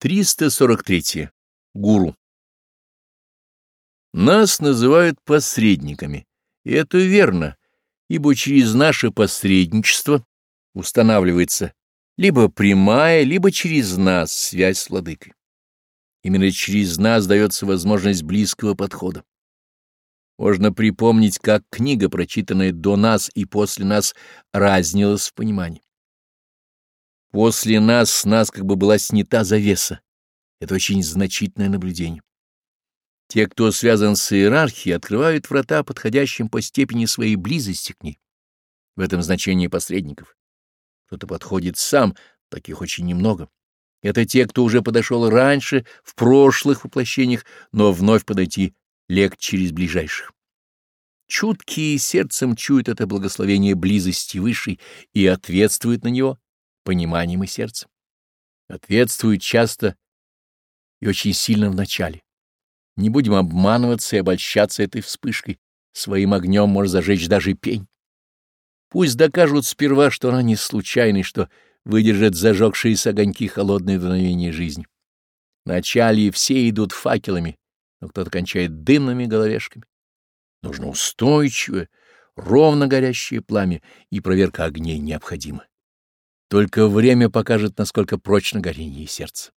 343. Гуру. Нас называют посредниками. И это верно, ибо через наше посредничество устанавливается либо прямая, либо через нас связь с Владыкой. Именно через нас дается возможность близкого подхода. Можно припомнить, как книга, прочитанная до нас и после нас, разнилась в понимании. После нас с нас как бы была снята завеса. Это очень значительное наблюдение. Те, кто связан с иерархией, открывают врата подходящим по степени своей близости к ней. В этом значении посредников. Кто-то подходит сам, таких очень немного. Это те, кто уже подошел раньше, в прошлых воплощениях, но вновь подойти лег через ближайших. Чуткие сердцем чуют это благословение близости высшей и ответствуют на него пониманием и сердцем. Ответствует часто и очень сильно в начале. Не будем обманываться и обольщаться этой вспышкой. Своим огнем может зажечь даже пень. Пусть докажут сперва, что она не случайна что выдержит зажегшиеся огоньки холодные дуновения жизни. Вначале все идут факелами, но кто-то кончает дымными головешками. Нужно устойчивое, ровно горящее пламя, и проверка огней необходима. Только время покажет, насколько прочно горение сердце.